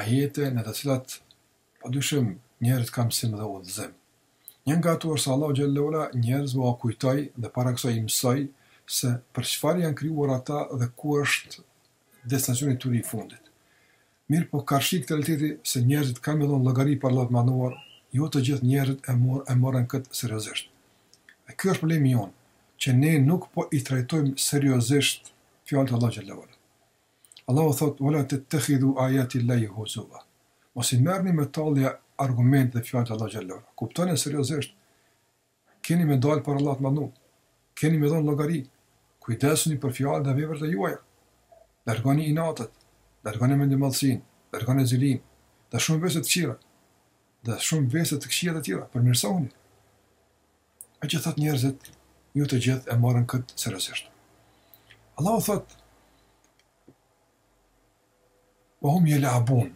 ajete në të cilat padyshim njerëzit kanë mësim dhe udhëzim. Një nga ato është se Allahu xhelle ve ala njerëzve ua kujtoi dhe para kësaj i mësoi se për çfarë janë krijuar ata dhe ku është destinacioni i tyre i fundit. Mirëpo karshi këtë realiteti se njerëzit kanë me dhënë llogari para Allahut të Madhëruar, jo të gjithë njerëzit e mor e morën këtë seriozisht. Dhe ky është problemi jonë, që ne nuk po i trajtojmë seriozisht fjalët e Allahut xhelle ve ala. Allahu thotë, Wa la tettehidhu ajati Llahi huzua, Mos i merrni me tallje argumentet dhe fjalët e Allahut xhelle ve ala. Kuptoni e seriozisht, keni me dalë para Allahut të Madhëruar, keni me dhënë llogari. Kujdesuni për fjalët dhe veprat e juaja. Largoni inatet, largoni mendjemadhësinë, largoni zilinë dhe shumë vese të këqija, dhe shumë vese të këqija të tjera. Përmirësohuni. e që thotë njerëzit jo të gjithë e morën këtë seriozisht Allahu thotë wa hum yalabun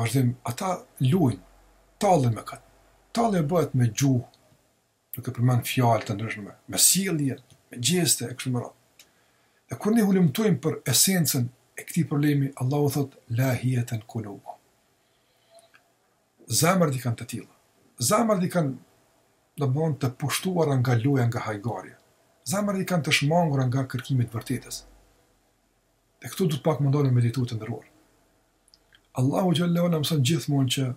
vazhdimisht ata luajnë tallen me këtë tallja bëhet me gjuhë duke përmend fjalë të ndryshme, me sjellje, me gjeste e kështu me radhë. Dhe kur ne hulumtojmë për esencën e këtij problemi, Allahu thot lahiyatan qulubu. Zemrat i kanë të tilla. Zemrat i kanë, domethënë, të pushtuara nga loja, nga hajgarja. Zemrat i kanë të shmangura nga kërkimi i të vërtetës. Dhe këtu duhet pak me mendu, me meditu të nderuar. Allahu xhelle ve ala na mëson gjithmonë që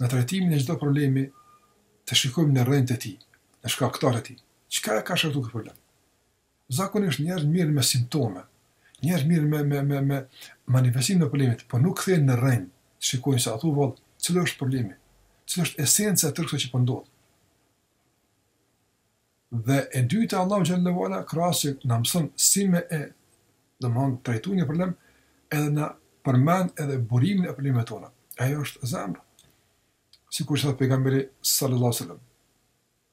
në trajtimin e çdo problemi të shikojmë në rrënjët e tij, në shkaktarët e tij. Çka e ka shkaktu këtë problem? Zakonisht njerëzit mirren me simptome, njerëzit mirren me me me me manifestimin e problemit, por nuk kthehen në rrënjë, të shikojnë se a thua vallë cila është problemi, cila është esenca e tërë kësaj që po ndodh. Dhe e dyta Allahu xhelle ve ala krahas që na mëson si me e domthon trajtu një problem, edhe na përmend edhe burimin e problemeve tona. Ajo është zemra. Sikur tha pejgamberi sallallahu alaihi wasallam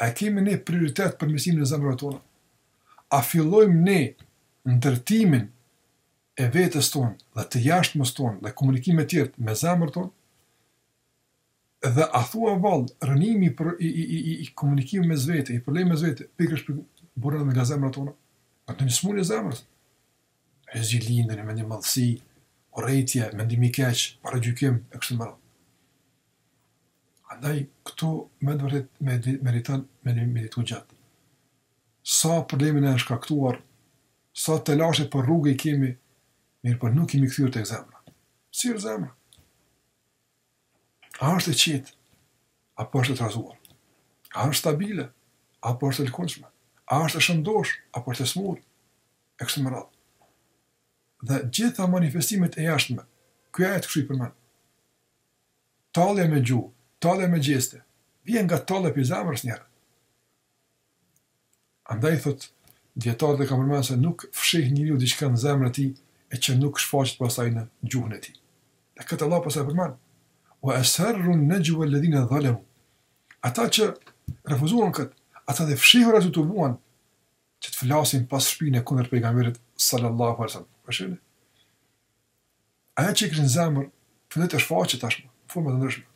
A e kemi ne prioritet përmirësimin e zemrave tona? A fillojmë ne ndërtimin e vetes tonë dhe të jashtmes tonë dhe komunikimit me tjerët me zemrën tonë? Dhe a thua vallë rrënimi i, i, i, i, i komunikimit mes vete, i problemit mes vete, pikërisht buron nga zemra tona? Në të një smundje e zemrës, e zilinë, mendjemadhësi, urrejtje, mendim i keq, paragjykim, e kështu me ra. Andaj këtu me të vërtetë meriton me meditu gjatë. Sa probleme na janë shkaktuar, sa telashe për rrugë i kemi, mirëpo nuk kemi kthyer tek zemra. Si është zemra? A është e qetë? Apo është e trazuar? A është stabile? Apo është e lëkundshme? A është e shëndosh? Apo është e smur? E kështu me radhë. Dhe gjitha manifestimet e jashtme, ky ajet kështu i përmend. Tallja me gjuhë, tallja me gjeste, vjen nga tallja prej zemrës njeri. Andaj thotë dietarët e kanë përmend se nuk fsheh njeriu diçka në zemrën e tij e që nuk shfaqet pastaj në gjuhën e tij. Dhe këtë Allah pastaj përmend wa asarru najwa alladhina zalamu. Ata që refuzuan kët, ata dhe fshehur ato të vuajnë që të flasin pas shpine kundër pejgamberit sallallahu alaihi wasallam. Për shembull, Ajo që e kishin në zemër, filloi të shfaqet tashmë, në forma të ndryshme.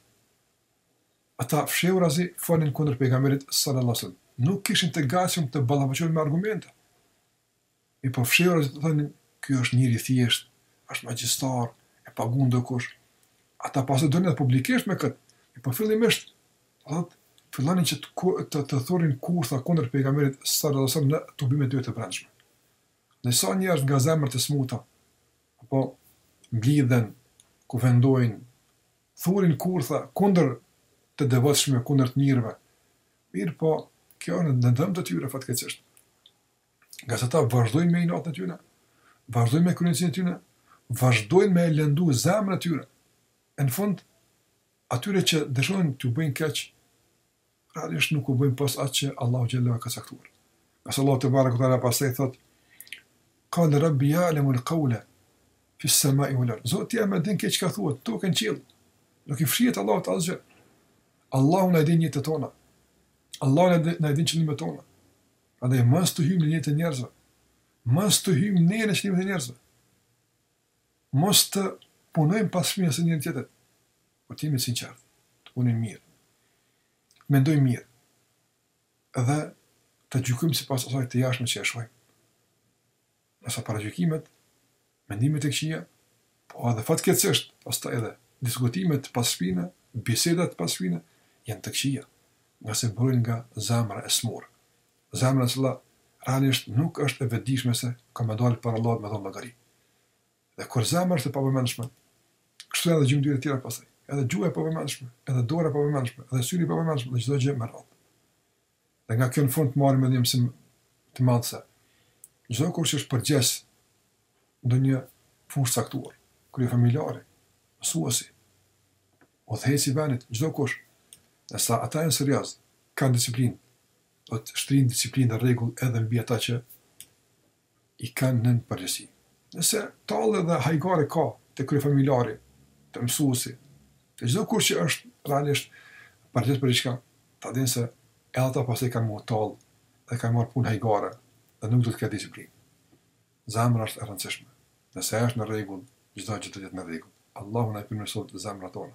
Ata fshehurazi folnin kundër Pejgamberit sallallahu alaihi wasallam. Nuk ishin të gatshëm të ballafaqohen me argumente. Mirëpo fshehurazi të thonin, ky është njeri i thjeshtë, është magjistar, e pagun ndokush. Ata pasë donin edhe publikisht me këtë. Mirëpo fillimisht, thotë, fillonin që të, të, të thurin kurtha kundër pejgamberit sallallahu alajhi wasallam në tubimet e tyre të brendshme. Dhe sa njerëz me zemra të smuta po mblidhen, kuvendojnë, thurin kurtha kundër të devotshmëve, kundër të mirëve, mirëpo kjo është në dëm të tyre fatkeqësisht. Ngase ata vazhdojnë me inatin e tyre, vazhdojnë me kryeneçësinë e tyre, vazhdojnë me e lëndu zemrën e tyre. E në fund, atyre që dëshojnë t'u bëjnë keq, Realisht nuk u bëjnë pos atë që Allahu xhelaluhu ka caktuar. Ndërsa Allahu tebareke ue teala pastaj thotë Qal Rabbi ya'lamu al-qawla fi as-sama'i wal-ard. Zoti jem e din këtë çka thuhet, tokë e n'qiell. Nuk i fshihet Allahut asgjë. Allahu na e din jetën tona. Allahu na din, na din qëllimet tona. Prandaj mos të hyjmë në jetën e njerëzve. Mos të hyjmë ne në qëllimet e njerëzve. Mos të punojmë pas shpinës së njëri tjetrit. Po të jemi të sinqertë, të punojmë mirë, të mendojmë mirë dhe të gjykojmë sipas asaj të jashtme që e shohim. Ndërsa paragjykimet, mendimet e këqija, po edhe fatkeqësisht pastaj edhe diskutimet pas shpine, bisedat pas shpine, janë të këqija, ngase mburojnë nga zemra e smurë. Zemra e cila realisht nuk është e vetëdijshme se ka me dalë para Allahut me dhënë llogari. Dhe kur zemra është e pavëmendshme, kështu janë edhe gjymtyrët e tjera pastaj. Edhe gjuha e pavëmendshme, edhe dora e pavëmendshme, edhe syri i pavëmendshëm dhe çdo gjë me radhë. Dhe nga kjo në fund marrim edhe një mësim të madh se çdo kush që është përgjegjës në një fushë të caktuar, kryefamiljari, mësuesi, udhëheqësi i vendit, çdo kush, nëse ata janë serioz, kanë disiplinë, do të shtrijnë disiplinë dhe rregull edhe mbi ata që i kanë nën përgjegjësi. Nëse tallje dhe hajgare ka te kryefamiljari, te mësuesi, te çdo kush që është realisht përgjegjës për diçka, ta dijë se edhe ata pastaj kanë mu tallë dhe kanë me marrë punën hajgare dhe nuk do të ketë disiplinë. Zemra është e rëndësishme. Nëse ajo është në rregull, çdo gjë do të jetë në rregull. Allahu na i përmirësoftë zemrat tona.